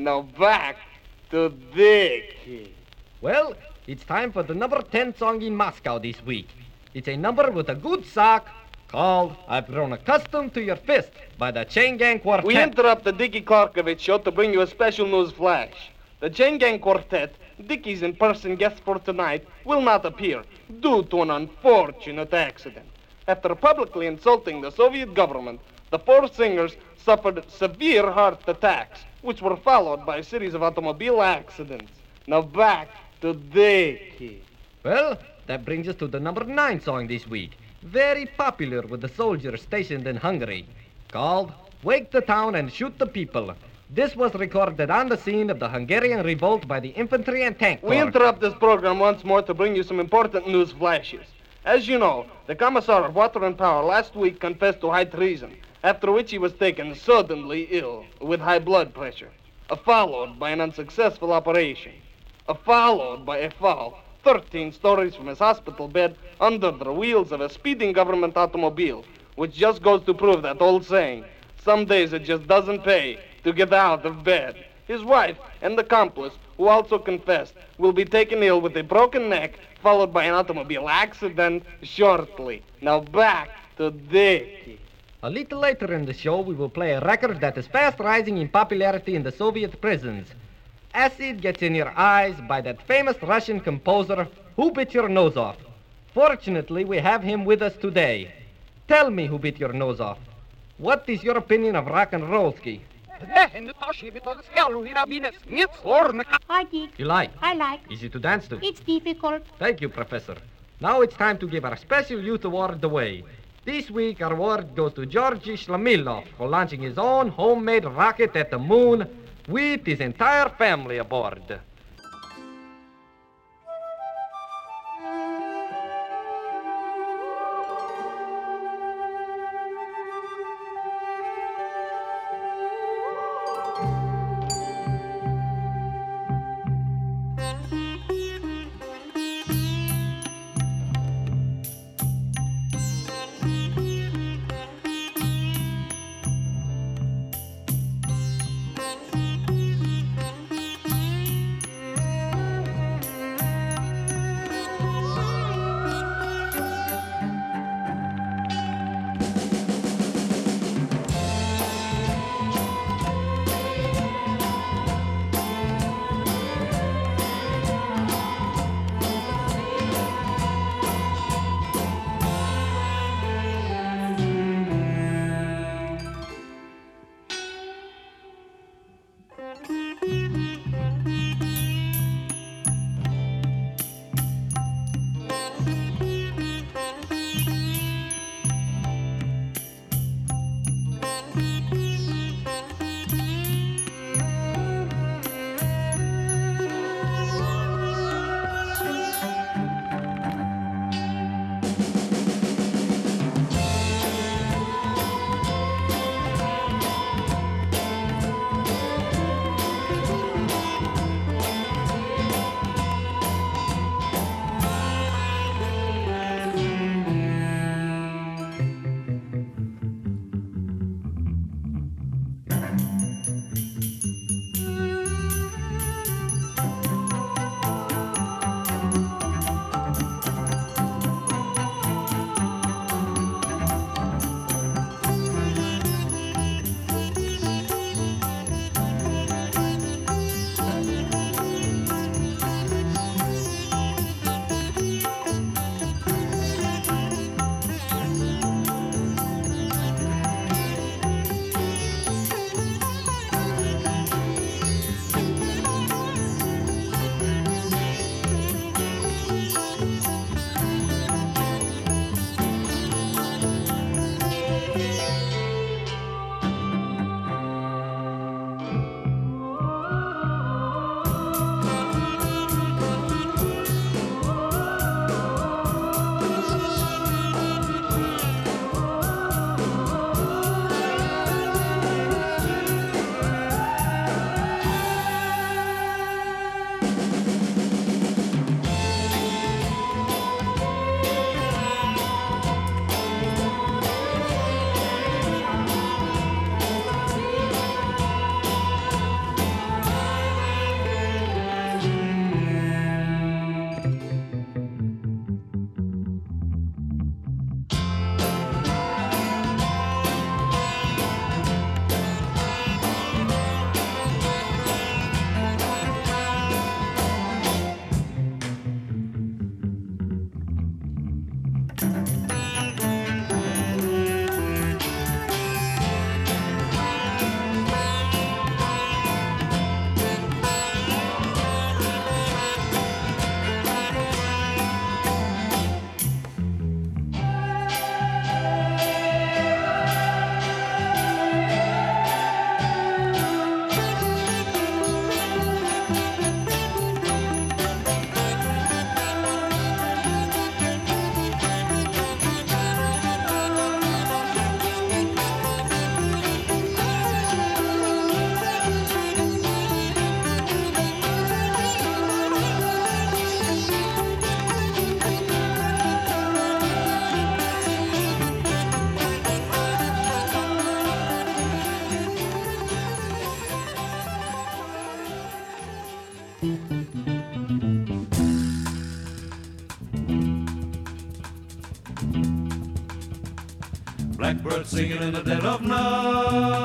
Now back to Dick. Well, it's time for the number 10 song in Moscow this week. It's a number with a good sock called I've Grown Accustomed to Your Fist by the Chain Gang Quartet. We interrupt the Dickie Clarkovich show to bring you a special news flash. The Chain Gang Quartet, Dickie's in person guest for tonight, will not appear due to an unfortunate accident. After publicly insulting the Soviet government, the four singers suffered severe heart attacks, which were followed by a series of automobile accidents. Now back to Dickie. Well, that brings us to the number 9 song this week. Very popular with the soldiers stationed in Hungary. Called Wake the Town and Shoot the People. This was recorded on the scene of the Hungarian revolt by the infantry and tank corps. We interrupt this program once more to bring you some important news flashes. As you know, the Commissar of Water and Power last week confessed to high treason, after which he was taken suddenly ill with high blood pressure, followed by an unsuccessful operation, followed by a fall 13 stories from his hospital bed under the wheels of a speeding government automobile, which just goes to prove that old saying, some days it just doesn't pay to get out of bed. His wife and the accomplice, who also confessed, will be taken ill with a broken neck, followed by an automobile accident shortly. Now back to Dick. A little later in the show, we will play a record that is fast rising in popularity in the Soviet prisons. Acid Gets in Your Eyes by that famous Russian composer, Who Bit Your Nose Off. Fortunately, we have him with us today. Tell me who bit your nose off. What is your opinion of rock and roll ski? I. You like? I like. Easy to dance to. It's difficult. Thank you, Professor. Now it's time to give our special youth award away. This week, our award goes to Georgy Shlamilov for launching his own homemade rocket at the moon with his entire family aboard. Singing in the dead of night.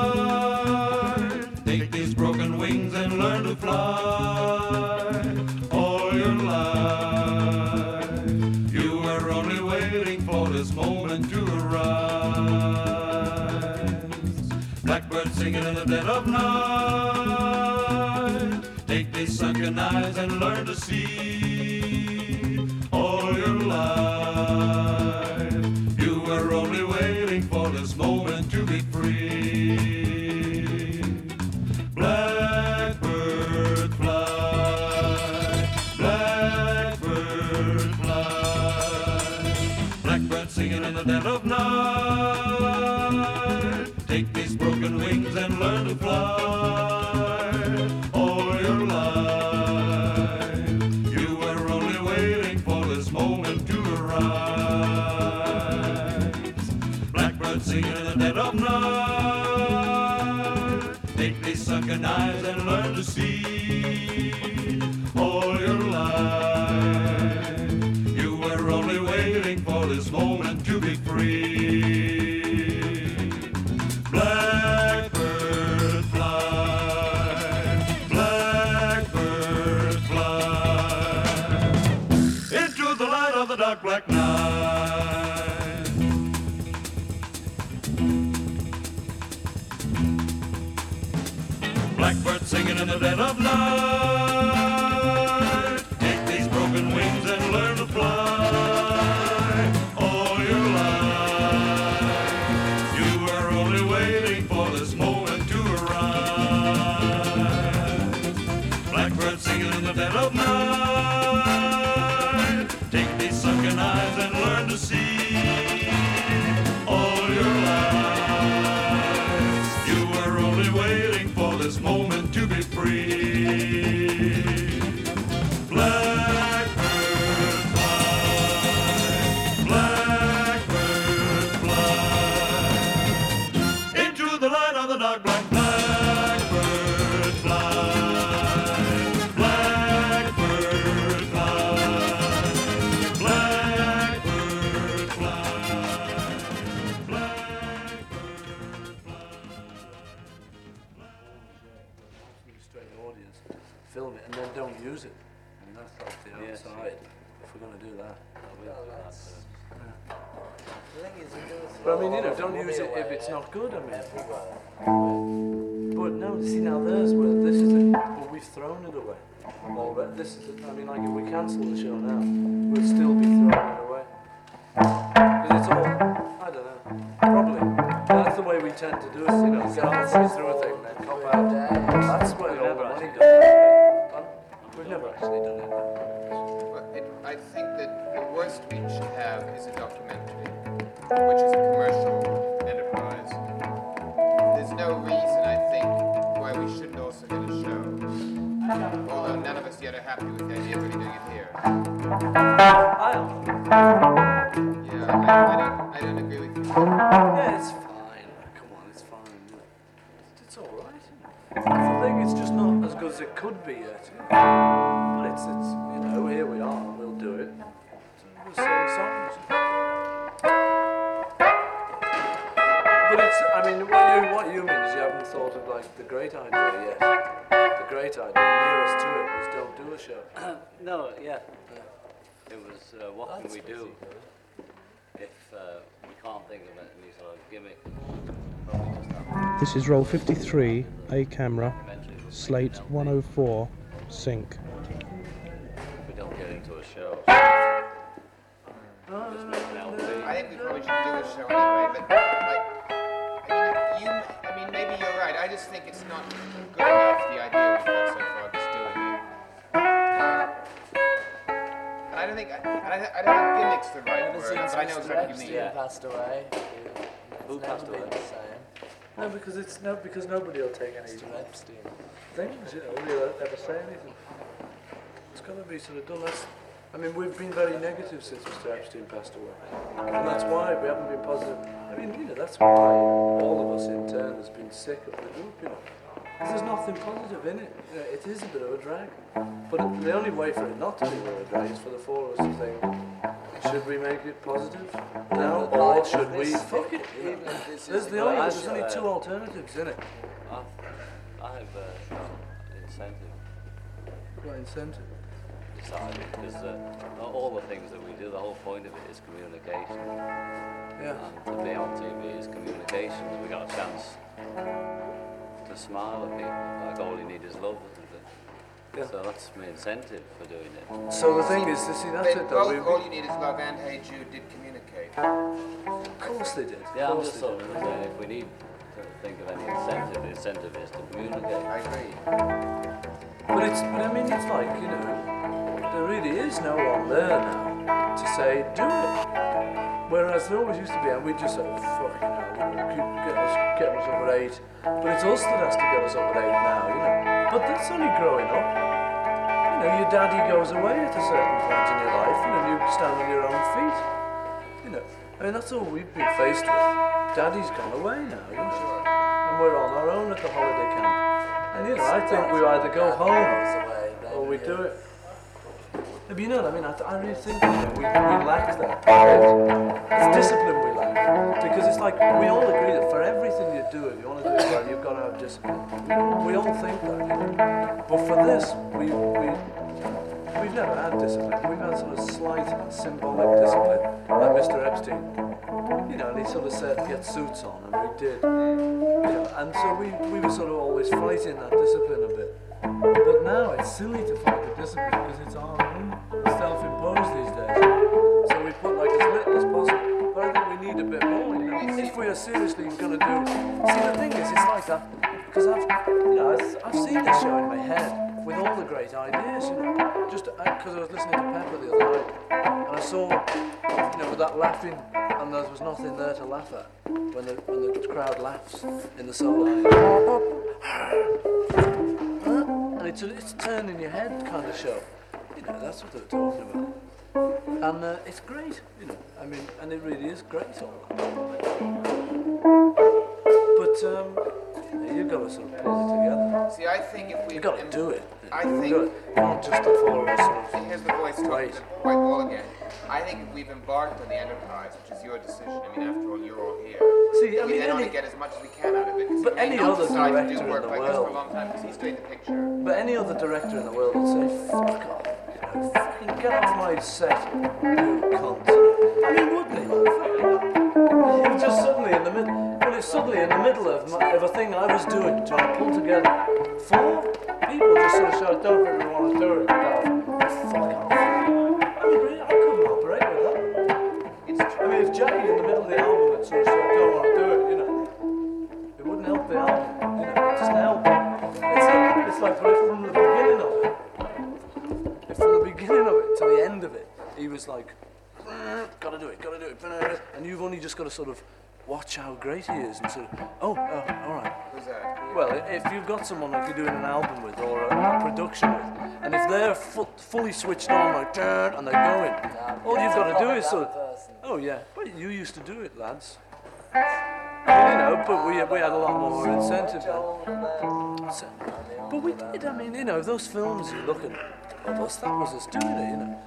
Eyes and learn to see the dead of night. Like the Yes. outside. If we're going to do that. The thing is, it goes But I mean, you know, don't use it if it's not good. I mean, but no, see now there's where this is it. But we've thrown it away. Already. This is. It. I mean, like if we cancel the show now, we'll still be throwing it away. Because it's all. I don't know. Probably. That's the way we tend to do it. You know, get halfway through a thing, then cop out. That's where all the money goes. We've never actually done it. I think that the worst we should have is a documentary, which is a commercial enterprise. There's no reason, I think, why we shouldn't also get a show. Although none of us yet are happy with the idea of really doing it here. I'll. Yeah, I, I don't, I don't agree with you. Yeah, it's fine. Come on, it's fine. It's all right. The thing is just not as good as it could be yet. But it's, it's you know, here we are. Sing songs. But it's, I mean, what you, what you mean is you haven't thought of like the great idea yet. The great idea nearest to it was don't do a show. No, yeah. It was, uh, what can we do if uh, we can't think of any sort of gimmick? Probably just have This is roll 53, A camera, slate figure it out. 104, sync. Just make an LP. I think we probably should do a show anyway, but like, I mean, you, I mean, maybe you're right. I just think it's not good enough, the idea we've got so far, just doing it. And I don't think, I, and I, I don't think gimmick's the right word, but I know exactly what you Epstein mean. passed away. Who passed away? the same. no, because it's no, because nobody will take any Epstein. things, you know, they'll ever say anything. It's got to be sort of done. I mean, we've been very negative since Mr. Epstein passed away. And that's why we haven't been positive. I mean, you know, that's why all of us in turn has been sick of the group, you know. There's nothing positive in it. You know, it is a bit of a drag. But the only way for it not to be a bit of a drag is for the four of us to think, should we make it positive now, or should we fuck it? you know? Even if this There's the only, there's only two alternatives in it. I, I have uh, incentive What incentive? Decided because uh, all the things that we do, the whole point of it is communication. Yeah. And to be on TV is communication. We got a chance to smile at people. Like all you need is love. Yeah. So that's my incentive for doing it. So the thing is, you see, that's Then it though. both, We, all you need is love and Hey Jude did communicate. of course they did. Yeah, I'm just sort of saying if we need to think of any incentive, the incentive is to communicate. I agree. But it's, but I mean, it's like, you know, there really is no one there now to say, do it. Whereas there always used to be, and we just say, fucking hell, you know, keep, get, us, get us over eight. But it's us that has to get us over eight now, you know. But that's only growing up. You know, your daddy goes away at a certain point in your life, you know, you stand on your own feet. You know, I mean, that's all we've been faced with. Daddy's gone away now, you know. And we're on our own at the holiday camp. And, you know, I think we either go home or we do it. But you know I mean? I, th- I really think you know, we, we lack that. It's discipline we lack. Because it's like we all agree that for everything you do, if you want to do it well, you've got to have discipline. We all think that. But for this, we, we, we've never had discipline. We've had sort of slight symbolic discipline, like Mr. Epstein. You know, and he sort of said, get suits on, and we did. You know, and so we, we were sort of always fighting that discipline a bit. But now it's silly to fight the discipline because it's our own we are seriously going to do... See, the thing is, it's like that. Because I've, you know, I've, I've seen this show in my head with all the great ideas, you know. Just because I was listening to Pepper the other night. And I saw, you know, with that laughing, and there was nothing there to laugh at. When the, when the crowd laughs in the solo. And it's a, it's a turn in your head kind of show. You know, that's what they're talking about. And uh, it's great, you know. I mean, and it really is great. But um, you know, you've got to sort of pull it together. See, I think if we... You've got to do it. I think- to- not just four of us sort of Here's the voice talking to the white wall again. I think if we've embarked on the enterprise, which is your decision, I mean, after all, you're all here. See, I we mean, then any- only get as much as we can out of it. But any other to director in the like this for a world- long time because he's doing the picture. But any other director in the world would say, fuck off, you know, fucking get off my set, you cunt. I mean, wouldn't he? If just suddenly in the middle, well, it's suddenly in the middle of, my, a thing I was doing, trying to pull together, four people just sort of shout, don't really want to do it, Gav. fuck off. I mean, really, I couldn't operate with that. I mean, if Jackie in the middle of the album had sort of said, don't want to do it, you know, it wouldn't help the album, you know, it doesn't help. It's, like, from the beginning of it. From the beginning of it to the end of it, he was like, mm, gotta do it, gotta do it, and you've only just got to sort of watch how great he is and sort of, oh, oh all right. Well, if you've got someone like you're doing an album with or a, a production with, and if they're fu- fully switched on, like, "Turn," and they're going, all you've got to do is sort of, oh yeah, well, you used to do it, lads. You know, but we, we had a lot more incentive then. So, but we did, I mean, you know, those films you look at, oh, well, us, that was us doing it, you know.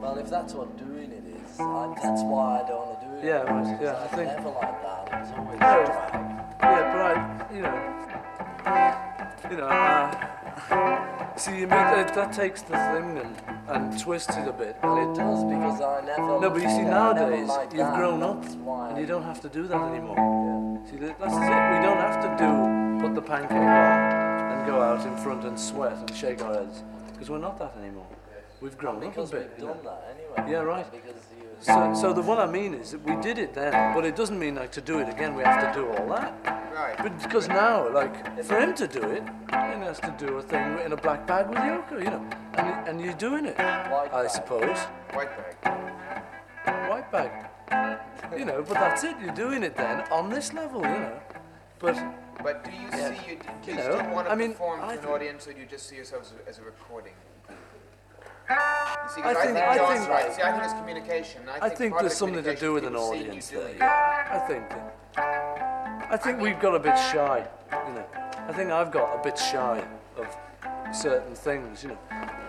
Well, if that's what doing it is, I, that's why I don't want to Yeah, right, yeah, I I've think- never like that. It was always No. a. Yeah, but I, you know, you know, uh, see, you mean that, that takes the thing and, and twists it a bit, and it does because I never. No, but you see, yeah, I nowadays you've that. grown up and you don't have to do that anymore. See, that's it. We don't have to do put the pancake on and go out in front and sweat and shake our heads because we're not that anymore. We've grown up a Because bit. we've you know. that anyway. Yeah, right. Because. So, so the what I mean is that we did it then, but it doesn't mean like to do it again we have to do all that. Right. But because now, like, for him to do it, he has to do a thing in a black bag with Yoko, you know, and, and you're doing it, I bag. suppose. White bag. White bag. You know, but that's it, you're doing it then on this level, you know. But But do you see, you, do you, You know, still want to I mean, perform to an audience or do you just see yourself as a, as a recording? See, I I think- I think- right. See, I think it's communication. I I think, think there's the something to do with an audience there. seeing you doing. I think I think we've got a bit shy, you know. I think I've got a bit shy of certain things, you know.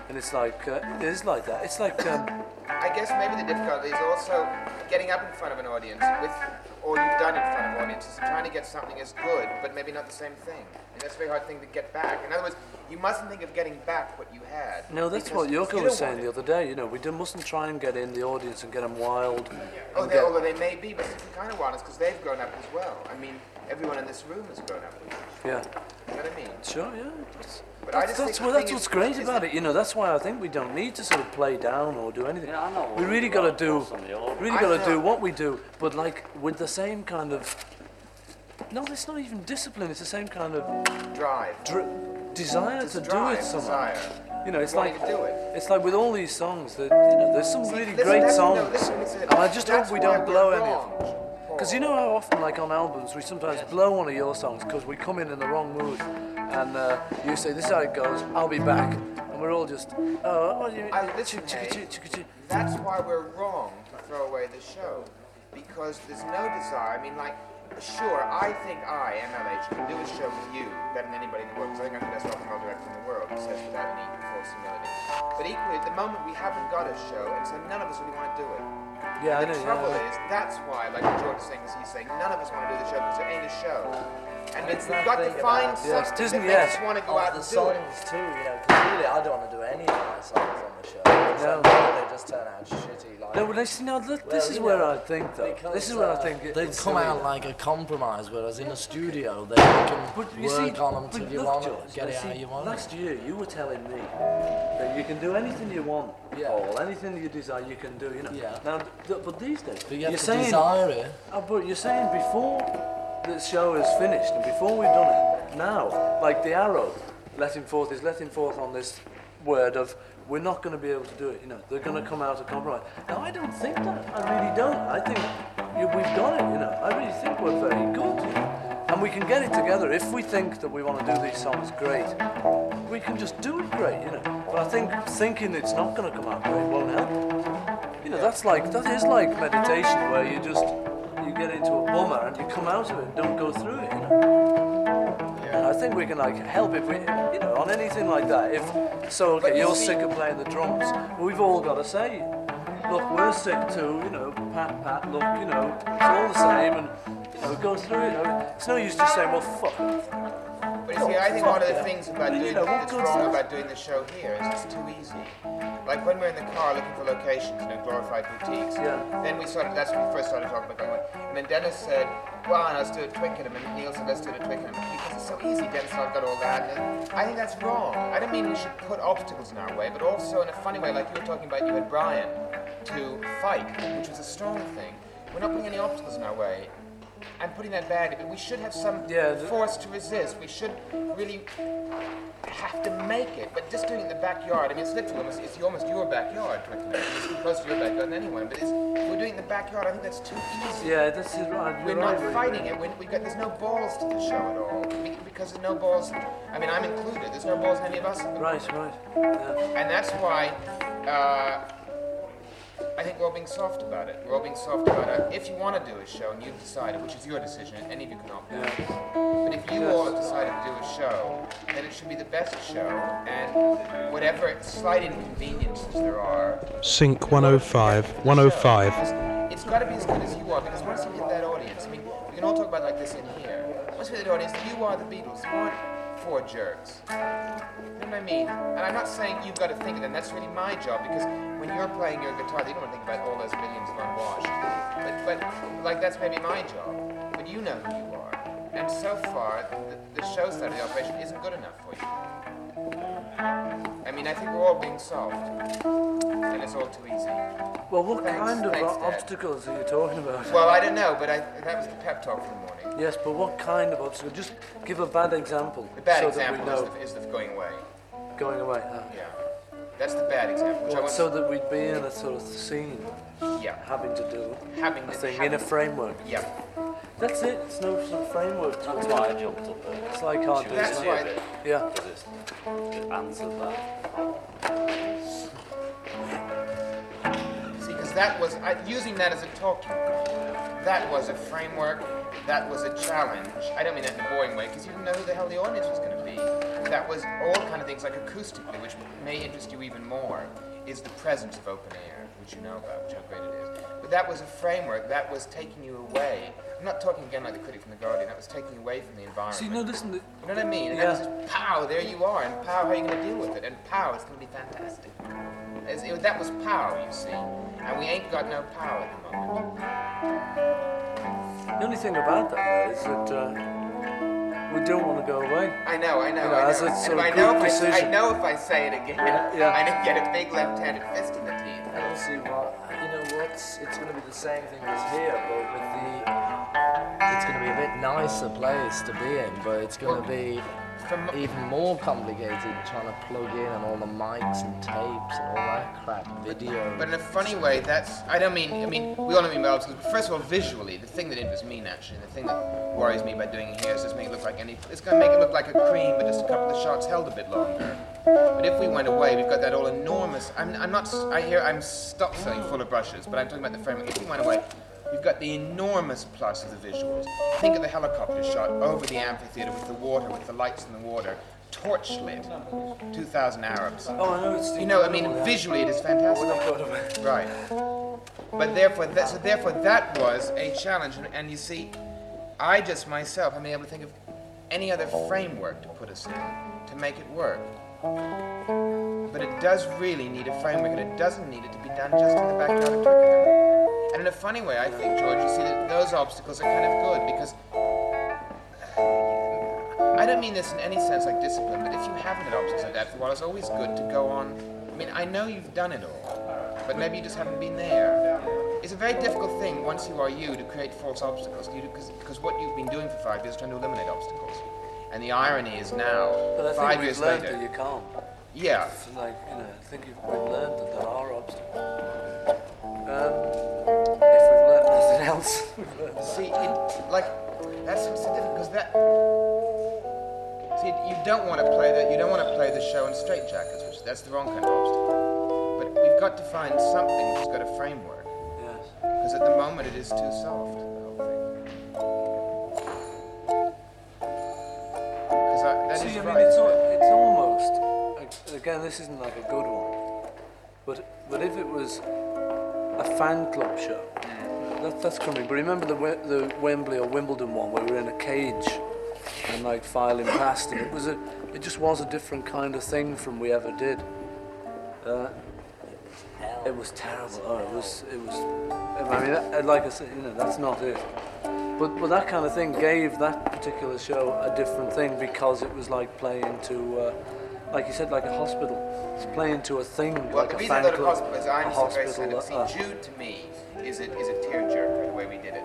And it's like, uh, it is like that. It's like, um, I guess maybe the difficulty is also getting up in front of an audience with all you've done in front of audiences and trying to get something as good, but maybe not the same thing. And that's a very hard thing to get back. In other words, you mustn't think of getting back what you had. no, that's what you Yoko was saying the other day, you know. We do, mustn't try and get in the audience and get them wild. Oh, they, get- although they may be, but it's kind of wild because they've grown up as well. I mean, everyone in this room has grown up with it. yeah. You know what I mean? Sure, yeah. That's, But I that's, just that's, think the well, thing that's is- what's great is about it, you know. That's why I think we don't need to sort of play down or do anything. Yeah, I know. We really got to do, Some of the really I got to do what we do, but like with the same kind of. No, it's not even discipline. It's the same kind of Drive. dr- desire to do drive, it somehow. desire. You know, it's Wanting like to do it. it's like with all these songs that you know, there's some really listen, great that's- no, songs, listen, listen, and I just that's hope we why don't we're blow any of wrong, them. Because you know how often, like on albums, we sometimes blow one of your songs because we come in in the wrong mood, and uh, you say this is how it goes. I'll be back, and we're all just oh, what do you I- listen. That's why we're wrong to throw away the show. Because there's no desire. I mean, like, sure, I think I, MLH, can do a show with you better than anybody in the world. Because I think I'm the best rock and roll director in the world, he says without any false humility. But equally, at the moment, we haven't got a show, and so none of us really want to do it. Yeah, I the know. trouble Yeah. is, that's why, like George is saying, he's saying, none of us want to do the show because there ain't a show. And It's we've that got to find about- Yeah, something Disney, that makes yes. us want to go out Of and the do it. songs too, you know, 'cause really I don't want to do any of my songs on the show. So they just turn out shitty. Like, No, but I see now. Th- Well, this is you where know, I think though. because, This is where I uh, think it- they it's come silly. out like a compromise, whereas in a studio they can But work see, on them but till you look, want George, it, get you it how you want. Last year, you were telling me that you can do anything you want, Yeah. Paul. Anything you desire, you can do. You know. Yeah. Now, th- but these days, But you you're to saying, desire it. oh, but you're saying before the show is finished and before we've done it, now, like the arrow, letting forth is letting forth on this word of we're not going to be able to do it. You know, they're going to come out of compromise. Now, I don't think that. I really don't. I think we've got it. You know, I really think we're very good. You know? And we can get it together if we think that we want to do these songs great. We can just do it great, you know. But I think thinking it's not going to come out great won't help. You know, that's like that is like meditation where you just you get into a and you come out of it don't go through it. You know. And I think we can like help if we, you know, on anything like that. If so, okay, you you're sick of playing the drums. We've all got to say, look, we're sick too. You know, pat pat. Look, you know, it's all the same, and you know, go through it. It's no use just saying, well, fuck. It." But you see, I think one of the things about doing that's wrong about doing the show here is it's too easy. Like when we're in the car looking for locations, you know, glorified boutiques. Yeah. Then we started. That's when we first started talking about going. And then Dennis said, "Well, let's do a Twickenham," and Neil said, "Let's do a Twickenham," because it's so easy. Dennis and I've got all that. And I think that's wrong. I don't mean we should put obstacles in our way, but also in a funny way, like you were talking about. You had Brian to fight, which was a strong thing. We're not putting any obstacles in our way. I'm putting that badly, but we should have some Yeah, force to resist. We should really have to make it, but just doing it in the backyard. I mean, it's literally almost, it's almost your backyard, It's too close to your backyard than anyone, but it's, we're doing it in the backyard, I think that's too easy. Yeah, this is right. We're not right, fighting it. We, we got, there's no balls to the show at all. Be- Because there's no balls, I mean, I'm included. There's no balls in any of us. Right, right. Yeah. And that's why uh, I think we're all being soft about it. We're all being soft about it. If you want to do a show and you've decided, which is your decision, and any of you can opt out. But if you all have decided to do a show, then it should be the best show, and whatever slight inconveniences there are, Sync 105, 105. it's got to be as good as you are, because once you hit that audience, I mean, we can all talk about it like this in here. Once you hit that audience, you are the Beatles. Four jerks. You know what I mean? And I'm not saying you've got to think of them. That's really my job, because when you're playing your guitar, you don't want to think about all those millions of unwashed. But, but like, that's maybe my job. But you know who you are. And so far, the, the show side of the operation isn't good enough for you. I mean, I think we're all being soft. And it's all too easy. Well, what Thanks, kind of thanks, Dad. obstacles are you talking about? Well, I don't know, but I, that was the pep talk for the morning. yes, but what kind of obstacle? Just give a bad example. The bad so example that we is, know the, is the going away. going away. Ah. Yeah. That's the bad example, which I so that we'd be in a sort of scene, Yeah. having to do Having a to thing having in a framework. Yeah. That's it. It's no sort of framework. That's why I jumped up there. It's like hard She to was That's why- Yeah. because it's- it answered that. Because that was I, using that as a talking point. That was a framework that was a challenge. I don't mean that in a boring way, because you didn't know who the hell the audience was going to be. That was all kind of things like acoustically, which may interest you even more, is the presence of open air, which you know about, which how great it is. But that was a framework that was taking you away. I'm not talking again like the critic from the Guardian. That was taking you away from the environment. See, no, listen. The, You know what I mean? And Yeah. that was just pow, there you are, and pow, how are you going to deal with it? And pow, it's going to be fantastic. It- that was power, you see. And we ain't got no power at the moment. the only thing about that is that uh, we don't want to go away. I know, I know, You know, I as know. a And sort I know if I, I know if I say it again, Yeah, yeah. I'm gonna get a big left-handed fist in the teeth. I don't see what you know what's it's gonna be the same thing as here, but with the it's gonna be a bit nicer place to be in, but it's gonna be From even more complicated trying to plug in and all the mics and tapes and all that crap, video. But in a funny way, that's, I don't mean, I mean, we all know me but first of all, visually, the thing that interests me naturally, the thing that worries me about doing it here is just make it look like any, it's gonna make it look like a cream, but just a couple of shots held a bit longer. But if we went away, we've got that all enormous, I'm, I'm not, I hear, I'm stop saying full of brushes, but I'm talking about the framework. If we went away, we've got the enormous plus of the visuals. Think of the helicopter shot over the amphitheater with the water, with the lights in the water, torch lit, 2,000 Arabs. Oh, I know it's. You know, I mean, visually it is fantastic. We're not going away. Right. But therefore, that, so therefore, that was a challenge. And, and you see, I just myself haven't been able to think of any other framework to put us in to make it work. But it does really need a framework, and it doesn't need it to be done just in the backyard of Twickenham. And in a funny way, I think, George, you see that those obstacles are kind of good because uh, I don't mean this in any sense like discipline, but if you haven't had obstacles like that for a while, it's always good to go on. I mean, I know you've done it all, but maybe you just haven't been there. It's a very difficult thing once you are you to create false obstacles, because what you've been doing for five years is trying to eliminate obstacles. And the irony is now, But I five think we've learned later, that you can't. yeah, It's like, you know, I think you've, we've learned that there are obstacles. Um, if we've learned nothing else, we've learned. See, it, like that's what's so difficult because that. See, you don't want to play that. you don't want to play the show in straitjackets, which that's the wrong kind of obstacle. But we've got to find something that's got a framework, Yes. because at the moment it is too soft. That See, is I mean, right. it's, it's almost, again, this isn't like a good one, but, but if it was a fan club show, that, that's coming. But remember the, the Wembley or Wimbledon one where we were in a cage and like filing past, and it was a, it just was a different kind of thing from we ever did. Uh, it was terrible. Oh, it was, it was. I mean, like I said, you know, that's not it. But but that kind of thing gave that particular show a different thing because it was like playing to, uh, like you said, like a hospital. It's playing to a thing Well, like the a reason fan I go to club, hospital is a I'm so hospital. uh, See, Jude to me is a, is a tearjerker the way we did it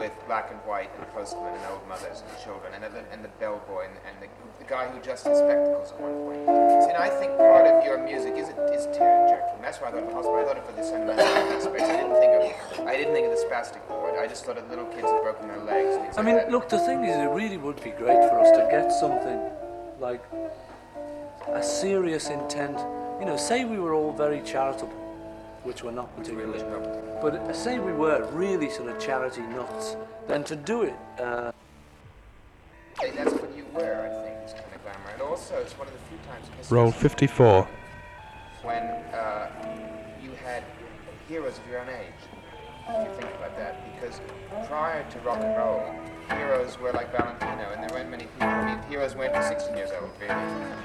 with Black and White and Postman and Old Mothers and Children and, the- and the bellboy and, and the, the guy who just had spectacles at one point. See, and I think part of your music is, is tear-jerking. That's why I thought of the hospital. I thought of it for the sentimental aspects. I didn't think of I didn't think of the spastic ward. I just thought of little kids had broken their legs. I like mean, that. look, the thing is, it really would be great for us to get something like a serious intent. You know, say we were all very charitable, which we're not particularly. But say we were really sort of charity nuts, then to do it. Uh, Hey, that's what you were, I think, this kind of glamour. And also, it's one of the few times Roll 54. when uh, you had heroes of your own age. If you think about that, because prior to rock and roll, heroes were like Valentino, and there weren't many people. I mean, heroes weren't 16 years old, really.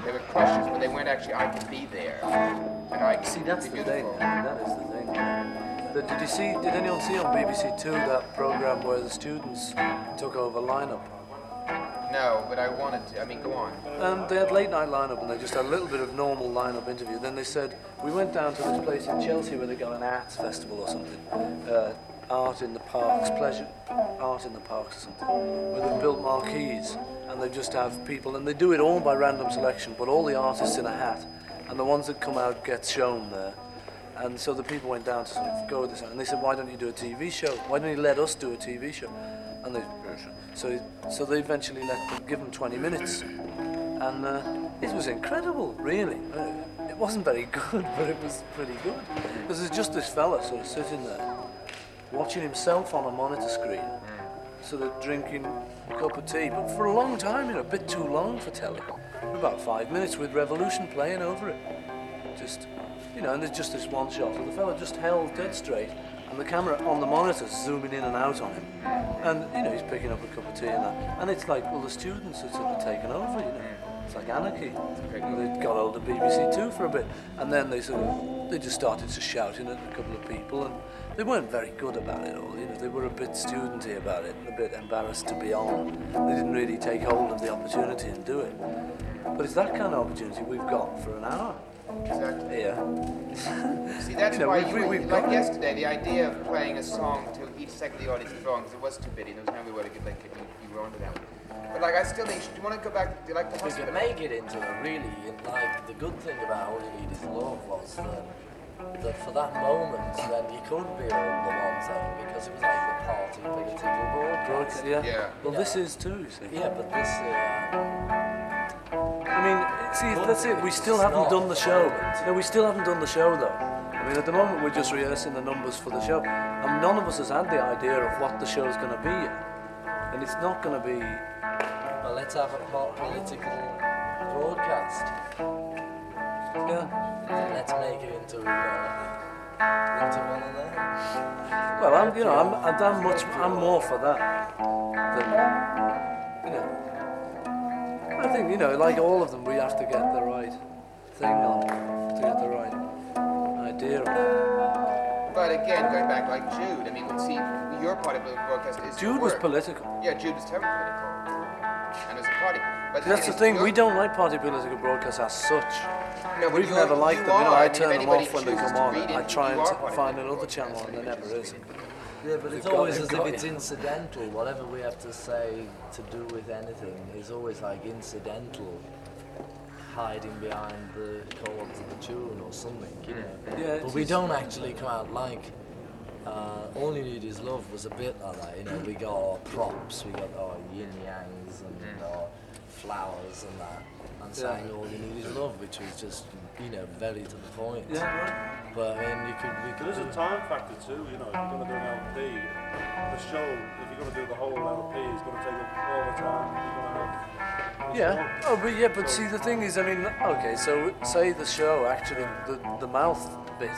They were crushes, but they weren't actually. I can be there, and I can see, that's the thing. That is the thing. But did you see? Did anyone see on BBC Two that program where the students took over lineup? No, but I wanted to. I mean, go on. Um, they had late night lineup and they just had a little bit of normal lineup interview. Then they said, we went down to this place in Chelsea where they got an arts festival or something. Uh, art in the parks, pleasure, art in the parks. Where they've built marquees and they just have people, and they do it all by random selection, but all the artists in a hat. And the ones that come out get shown there. And so the people went down to sort of go with this, and they said, "Why don't you do a TV show? Why don't you let us do a TV show?" And they, so so they eventually let them give them 20 minutes, and uh, it was incredible, really. Uh, it wasn't very good, but it was pretty good because there's just this fella sort of sitting there, watching himself on a monitor screen, sort of drinking a cup of tea, but for a long time, you know, a bit too long for telly. For about five minutes with Revolution playing over it. Just, you know, and there's just this one shot of the fella just held dead straight, and the camera on the monitor's zooming in and out on him. And, you know, he's picking up a cup of tea and that. And it's like, well, the students are sort of taken over, you know. It's like anarchy. They got hold of BBC Two for a bit, and then they sort of they just started to shouting at a couple of people, and they weren't very good about it all. You know, they were a bit studenty about it, and a bit embarrassed to be on. They didn't really take hold of the opportunity and do it. But it's that kind of opportunity we've got for an hour. Exactly. Yeah. See, that's You know, why we- you, we- like got- yesterday, the idea of playing a song to each second the audience is wrong because it was too bitty. There was no way to get like you, you were onto that. But like, I still think. Do you want to go back? Do you like the hospital? could make it into a really, like, the good thing about All You Need Is Love was that, that for that moment, then you could be all the one thing because it was like the party political broadcast. Yeah. Yeah. Well, this is too, see. Yeah, but this, uh, I mean, see, that's it. We still haven't done the show. No, we still haven't done the show though. I mean, at the moment we're just rehearsing the numbers for the show, and none of us has had the idea of what the show's going to be yet. And it's not going to be. well, let's have a po- political broadcast. Yeah. Let's make it into, uh, into one of them. Well, I'm, you know, I'm, I'm, I'm much, I'm more for that than, you know. I think, you know, like all of them, we have to get the right thing on, to get the right idea on. But again, going back like Jude, I mean, see, your part of the broadcast is Jude was political. Yeah, Jude was terribly political, and as a party. But That's the thing. We don't like party political broadcasts as such. No, We've you're- never liked them. You know, are. I I mean, turn them off when they come on. read I try and are t- part of find another channel, and there never is. to read it. Yeah, but They've it's got- always as if it's incidental. Whatever we have to say to do with anything is always like incidental, hiding behind the chords of the tune or something, you know. Yeah, but we don't actually come out like. Uh, All You Need Is Love was a bit like that, you know. We got our props, we got our yin yangs and our flowers and that, and sang All You Need Is Love, which was just, you know, very to the point. Yeah. But I mean, you could, we could There is do- a time factor too, you know, if you're going to do an LP, the show, if you're going to do the whole LP, it's going to take up all the time you're going to have. Yeah. Oh, but yeah, but see, the thing is, I mean, okay, so say the show actually, the the mouth bit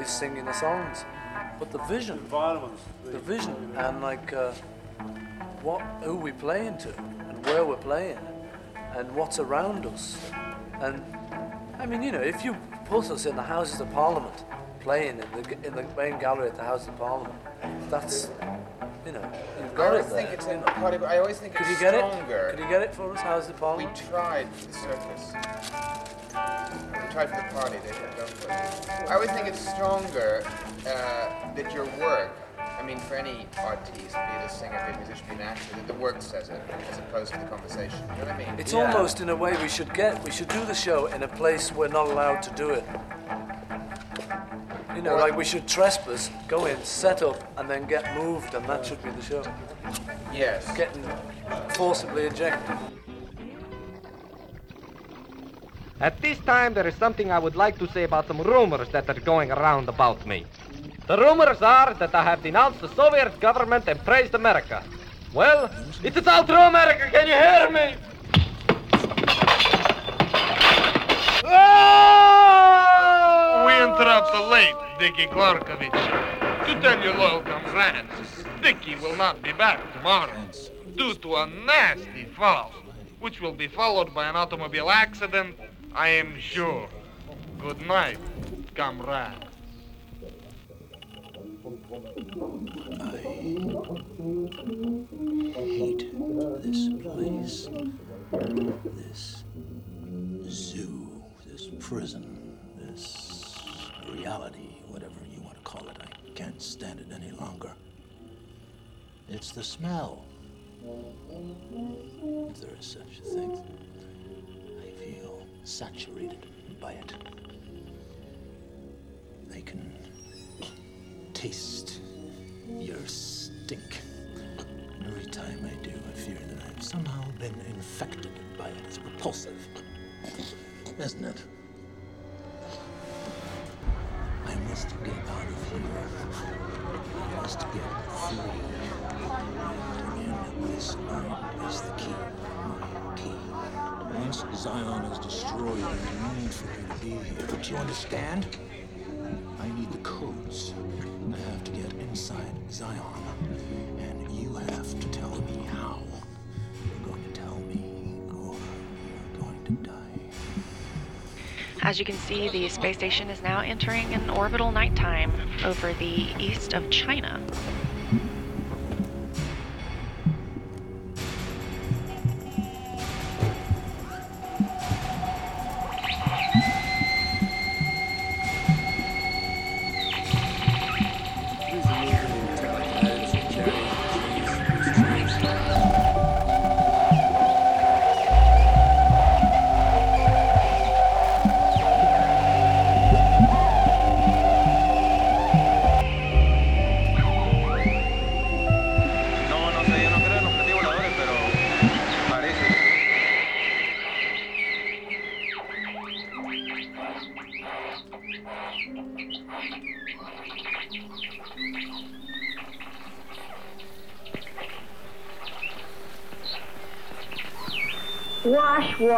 is singing the songs, but the vision, Environments. the vision, and like uh, what, who we playing to, and where we're playing, and what's around us, and I mean, you know, if you put us in the Houses of Parliament, playing in the in the main gallery at the House of Parliament, that's, you know, you've I got always it think it's in party. I always think Could it's you get it? stronger. Could you get it for us, House of Parliament? We tried for the circus. We tried for the party. They kept up with it. I always think it's stronger uh, that your work. I mean, for any artiste, be it a singer, be it a musician, be it an actor, that the work says it, as opposed to the conversation. You know what I mean? It's almost in a way we should get we should do the show in a place we're not allowed to do it. You know, like we should trespass, go in, set up, and then get moved, and that should be the show. Yes. Getting forcibly ejected. At this time, there is something I would like to say about some rumors that are going around about me. The rumors are that I have denounced the Soviet government and praised America. Well, it is all true, America. Can you hear me? Ah! We interrupt the late Dickie Clarkovich. To tell your loyal comrades, Dickie will not be back tomorrow due to a nasty fall, which will be followed by an automobile accident, I am sure. Good night, comrade. hate this place, this zoo, this prison, this reality, whatever you want to call it. I can't stand it any longer. It's the smell. If there is such a thing, I feel saturated by it. I can taste your stink. Every time I do, I fear that I've somehow been infected by it. It's repulsive, isn't it? I'm must get out of here. I must get free. And in this night is the key. My key. Once Zion is destroyed, there's no need for me to be here. But you understand? As you can see, the space station is now entering an orbital nighttime over the east of China.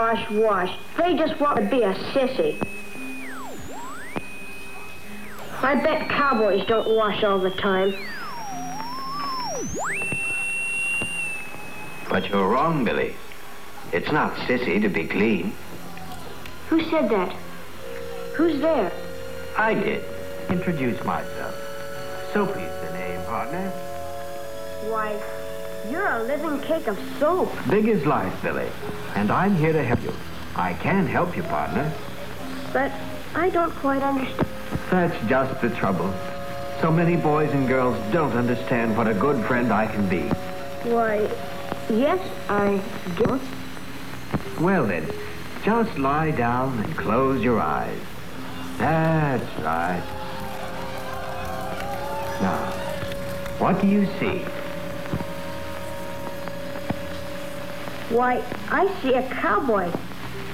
Wash, wash. They just want to be a sissy. I bet cowboys don't wash all the time. But you're wrong, Billy. It's not sissy to be clean. Who said that? Who's there? I did. Introduce myself. Soapy's the name, partner. Why, you're a living cake of soap. Big as life, Billy. And I'm here to help you. I can help you, partner. But I don't quite understand. That's just the trouble. So many boys and girls don't understand what a good friend I can be. Why, yes, I guess. Well then, just lie down and close your eyes. That's right. Now, what do you see? Why, I see a cowboy.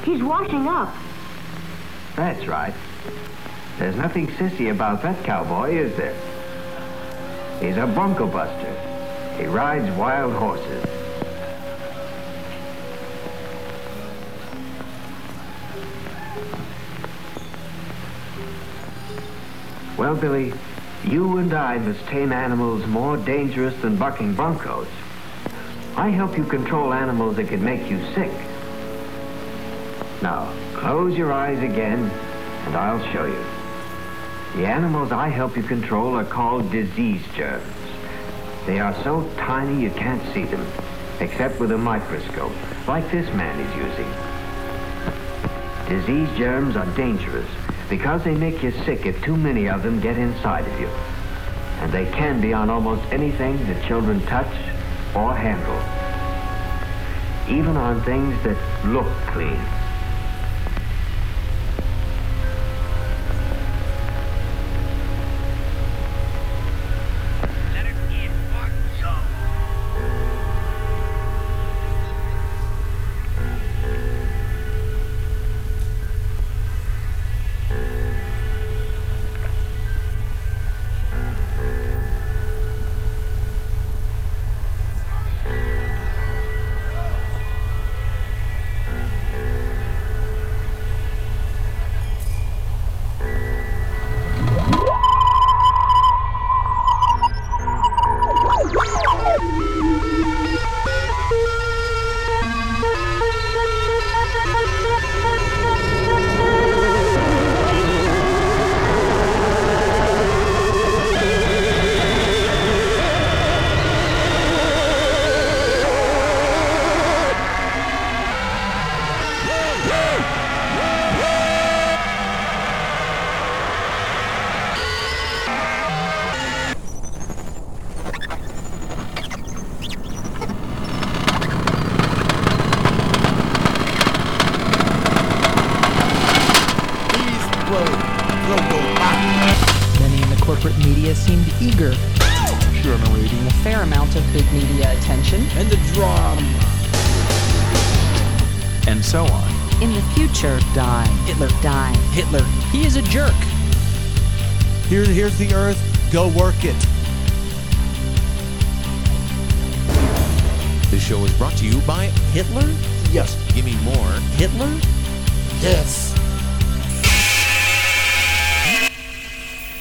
He's washing up. That's right. There's nothing sissy about that cowboy, is there? He's a bronco buster. He rides wild horses. Well, Billy, you and I must tame animals more dangerous than bucking broncos. I help you control animals that can make you sick. Now, close your eyes again, and I'll show you. The animals I help you control are called disease germs. They are so tiny you can't see them, except with a microscope, like this man is using. Disease germs are dangerous because they make you sick if too many of them get inside of you. And they can be on almost anything that children touch or handle. Even on things that look clean.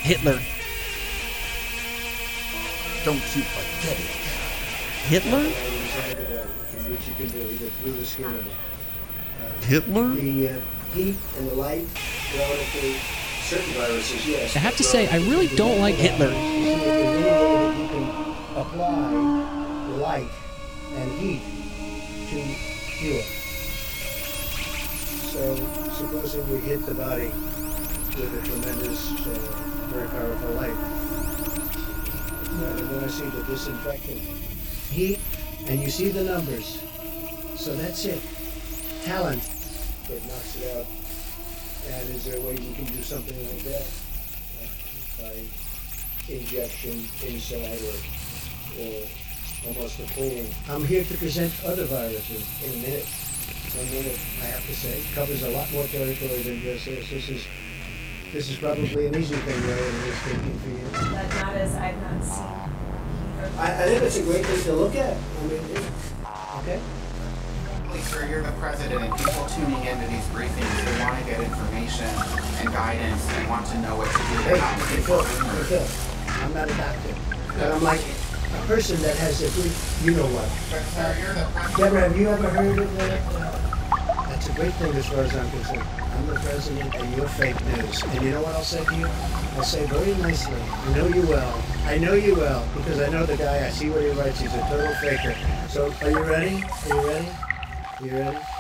Hitler. Don't you forget it. Hitler. Which you can do either through the Hitler. the uh, heat and the light relative certain viruses. Yes. I have to say, I really don't like Hitler. You can apply light and heat to cure. So supposing we hit the body with a tremendous, uh, very powerful light, and then I see the disinfectant heat, and you see the numbers. So that's it. Talent that knocks it out. And is there a way you can do something like that? Uh, by injection inside or, or almost a pulling. I'm here to present other viruses in a minute. One minute, I have to say, covers a lot more territory than just this. This is, this is probably an easy thing rather than this thinking for you. That not as I've not seen. I, I think it's a great thing to look at. I mean, it- okay? Sir, you're the president, and people tuning into these briefings, they want to get information and guidance, and want to know what to do. Hey, They're not hey, looking Phil, for hey, rumors. Phil, I'm not a doctor, but I'm like a person that has a good, you know what. But sir, you're the president. Deborah, have you ever heard of that? That's a great thing as far as I'm concerned. The president and you're fake news. And you know what I'll say to you? I'll say very nicely, I know you well. I know you well because I know the guy. I see what he writes. He's a total faker. So are you ready? Are you ready? Are you ready?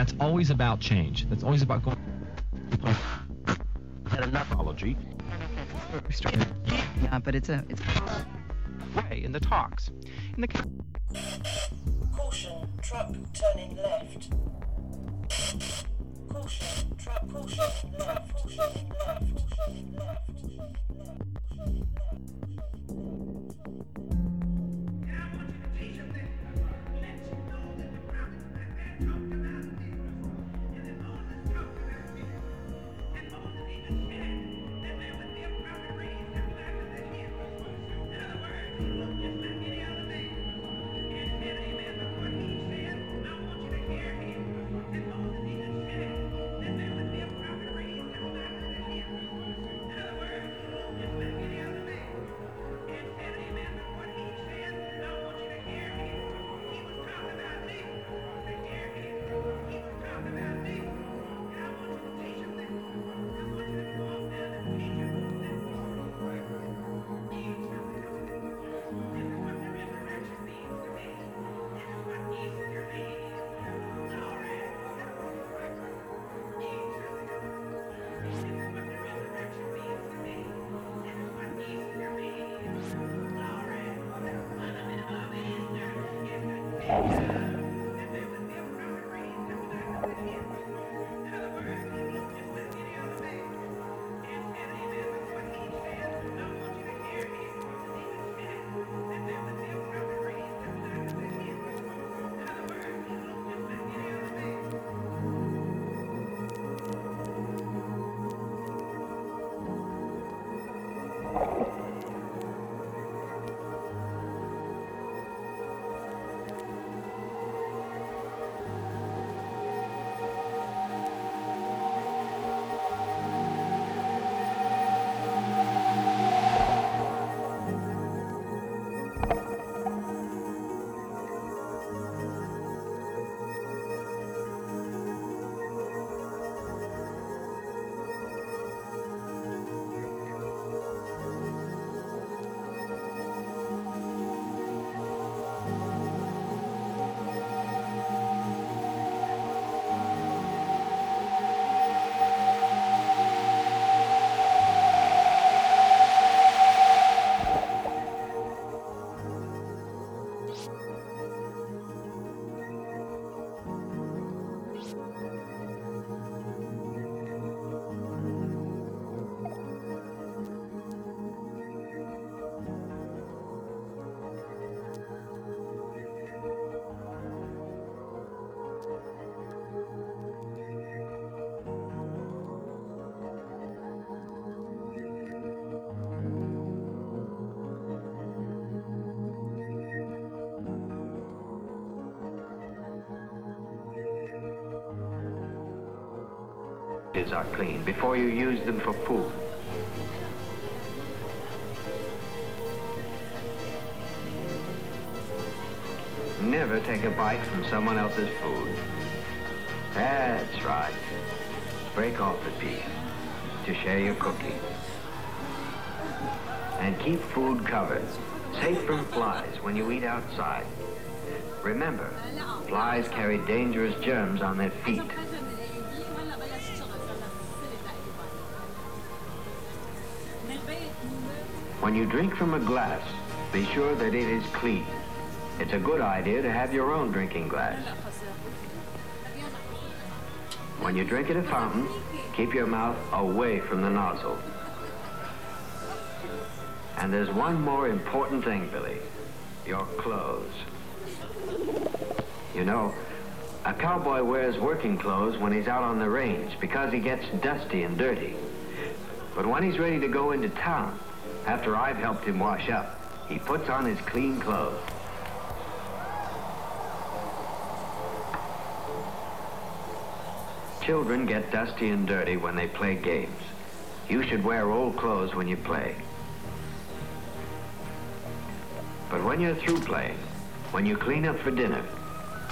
That's always about change. That's always about going. Had enough apology. Yeah, but it's a it's Way in the talks. In the Caution, truck turning left. Caution, truck, caution, left, caution, left, caution, left. Are clean before you use them for food. Never take a bite from someone else's food. That's right. Break off the piece to share your cookie. And keep food covered, safe from flies when you eat outside. Remember, flies carry dangerous germs on their feet. When you drink from a glass, be sure that it is clean. It's a good idea to have your own drinking glass. When you drink at a fountain, keep your mouth away from the nozzle. And there's one more important thing, Billy. Your clothes. You know, a cowboy wears working clothes when he's out on the range because he gets dusty and dirty. But when he's ready to go into town, after I've helped him wash up, he puts on his clean clothes. Children get dusty and dirty when they play games. You should wear old clothes when you play. But when you're through playing, when you clean up for dinner,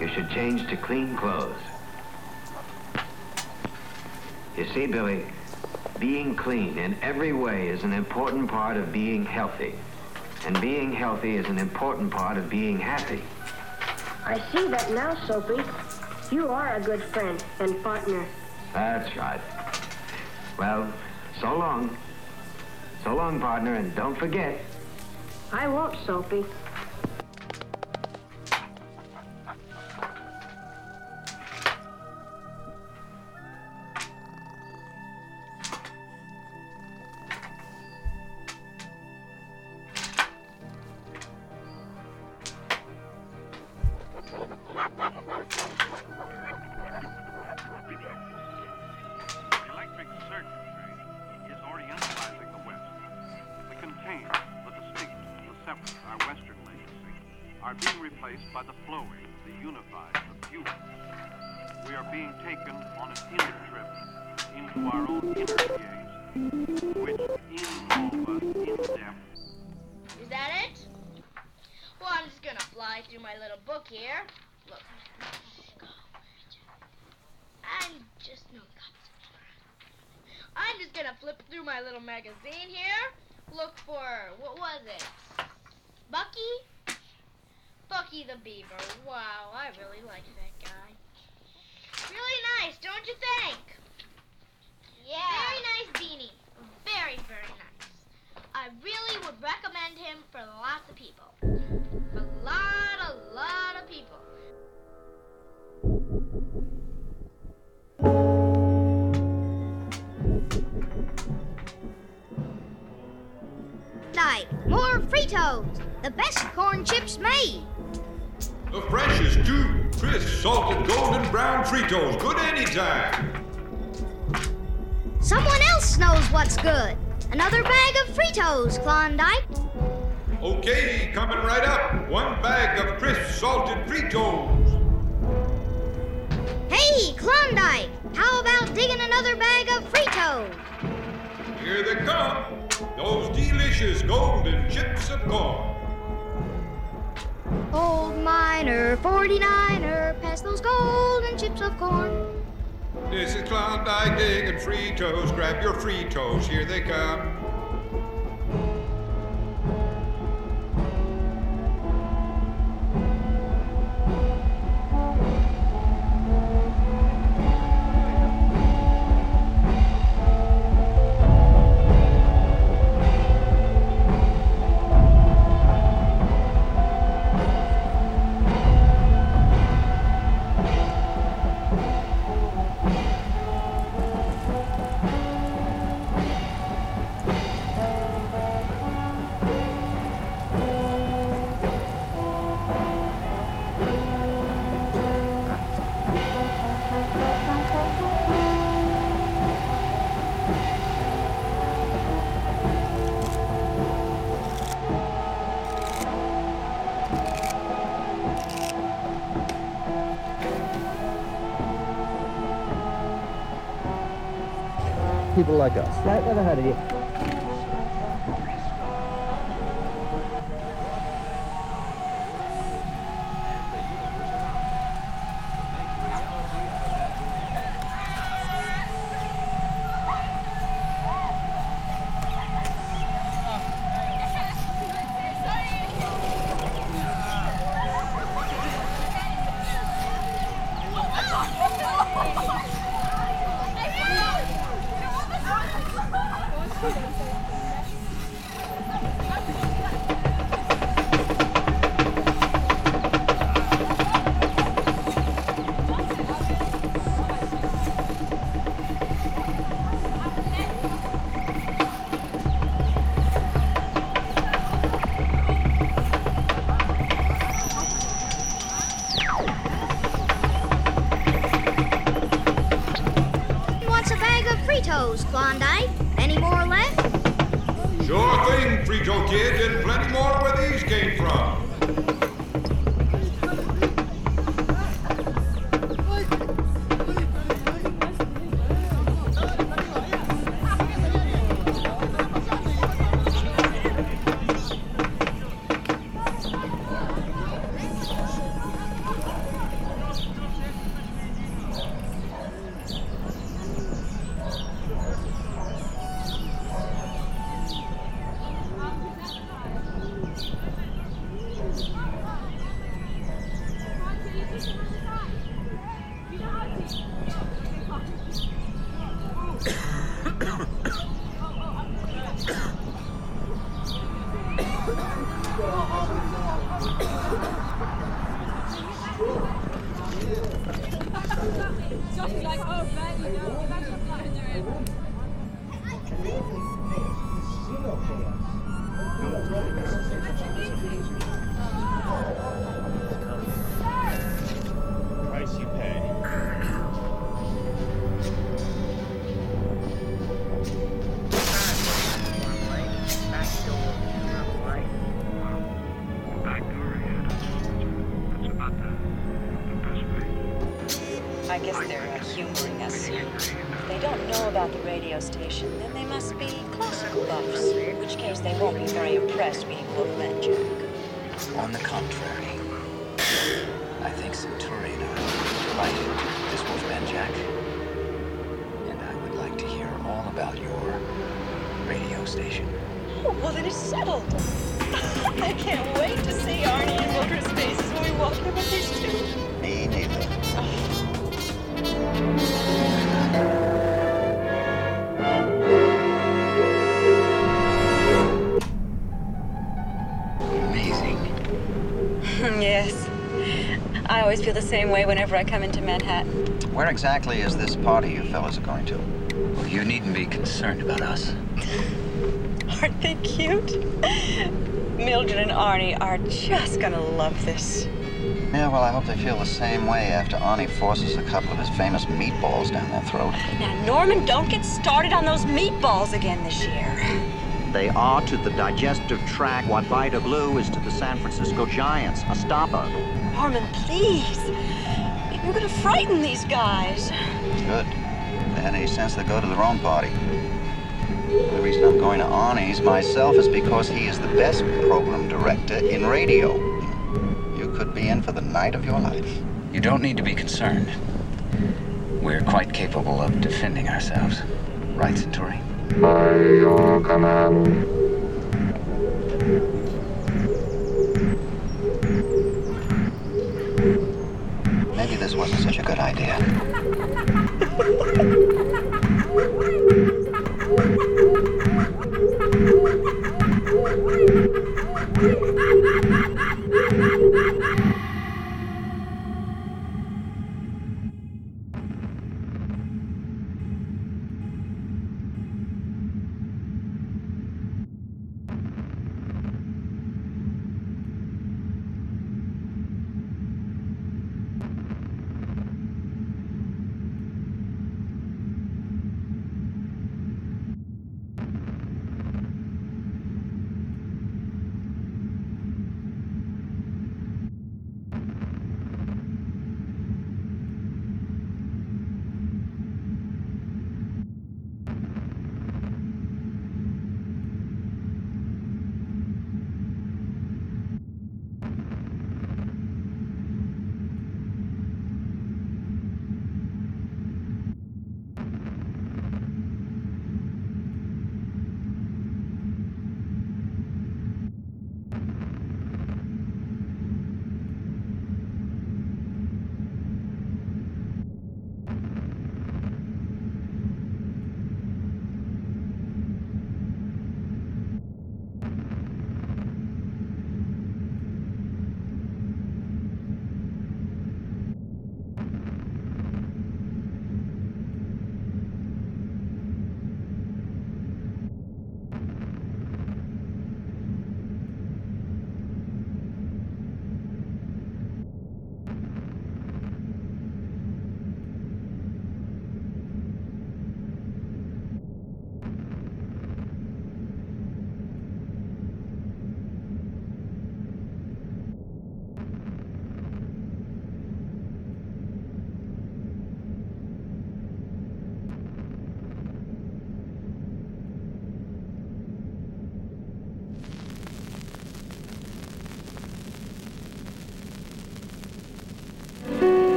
you should change to clean clothes. You see, Billy, being clean in every way is an important part of being healthy. And being healthy is an important part of being happy. I see that now, Soapy. You are a good friend and partner. That's right. Well, so long. So long, partner, and don't forget. I won't, Soapy. Corn chips made. The freshest too. Crisp, salted, golden brown Fritos. Good anytime. Someone else knows what's good. Another bag of Fritos, Klondike. Okay, coming right up. One bag of crisp, salted Fritos. Hey, Klondike, how about digging another bag of Fritos? Here they come. Those delicious golden chips of corn. Old miner, 49er, pass those golden chips of corn. This is Klondike digging Fritos. Grab your Fritos. Here they come. People like us. Right, never heard of you. Whenever I come into Manhattan. Where exactly is this party you fellas are going to? Well, you needn't be concerned about us. Aren't they cute? Mildred and Arnie are just gonna love this. Yeah, well, I hope they feel the same way after Arnie forces a couple of his famous meatballs down their throat. Now, Norman, don't get started on those meatballs again this year. They are to the digestive tract what Vida Blue is to the San Francisco Giants. A stopper. Norman, please. You're gonna frighten these guys. Good. If they had any sense, they'd go to the wrong party. The reason I'm going to Arnie's myself is because he is the best program director in radio. You could be in for the night of your life. You don't need to be concerned. We're quite capable of defending ourselves. Right, Centauri? By your command. Maybe this wasn't such a good idea.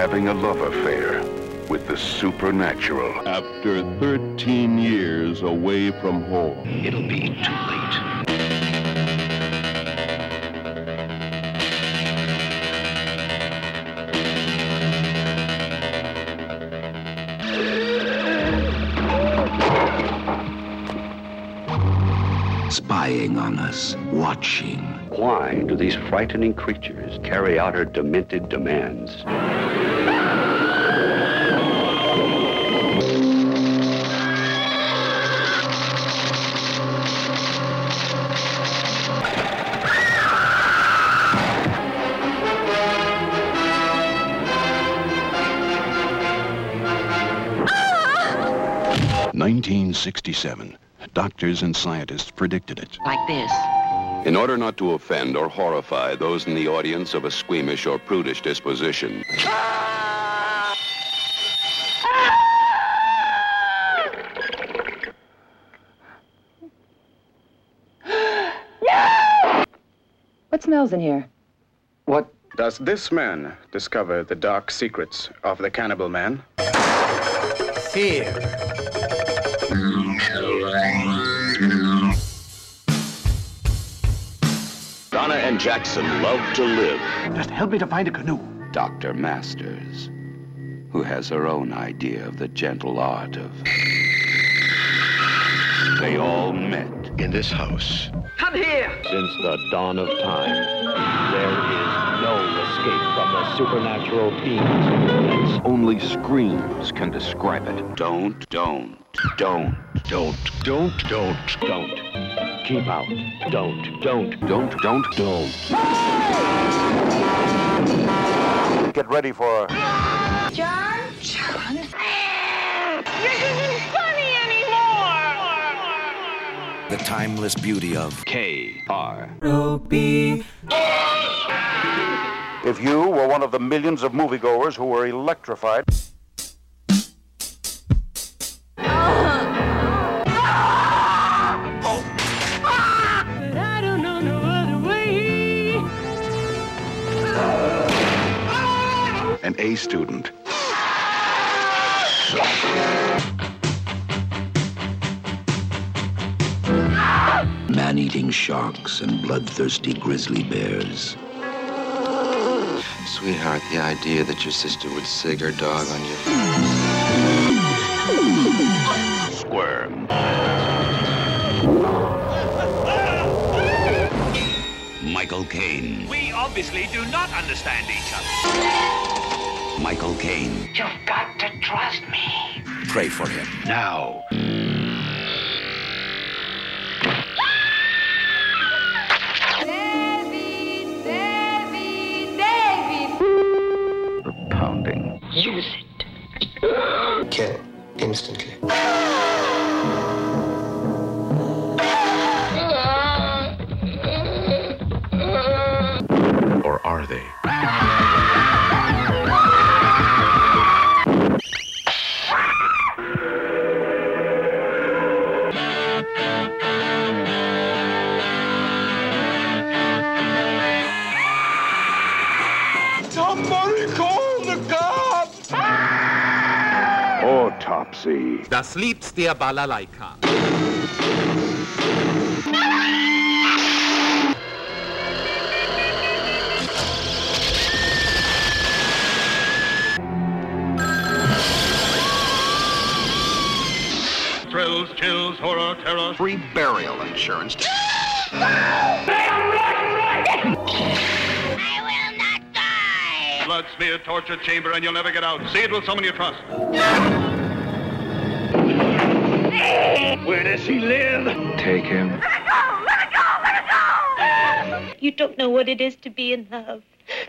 Having a love affair with the supernatural. After 13 years away from home. It'll be too late. Spying on us, watching. Why do these frightening creatures carry out her demented demands? Nineteen sixty-seven. Doctors and scientists predicted it. Like this. In order not to offend or horrify those in the audience of a squeamish or prudish disposition, What smells in here? What does this man discover the dark secrets of the cannibal man? Fear. Donna and Jackson love to live. Just help me to find a canoe. Dr. Masters, who has her own idea of the gentle art of. They all met In this house. Come here! since the dawn of time. There is no escape from the supernatural beings. only screams can describe it. Don't, don't, don't. Don't, don't, don't, Don't. Keep out. Don't. Don't. Don't, don't, Don't. Get ready for. John? John? This isn't funny anymore! The timeless beauty of K R. If you were one of the millions of moviegoers who were electrified. An A student. man eating sharks and bloodthirsty grizzly bears. Sweetheart, the idea that your sister would sig her dog on you. Squirm. Michael Caine. We obviously do not understand each other. Michael Caine. You've got to trust me. Pray for him. Now. Use it. Kill. Instantly. Das liebst dir Balalaika. Thrills, chills, horror, terror. Free burial insurance. I will not die. Blood smeared torture chamber and you'll never get out. See it with someone you trust. Where does he live? Take him. Let it go! Let it go! Let it go! You don't know what it is to be in love.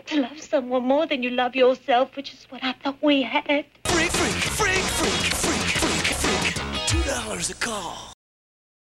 To love someone more than you love yourself, which is what I thought we had. Freak, freak, freak, freak, freak, freak, freak. Two dollars a call.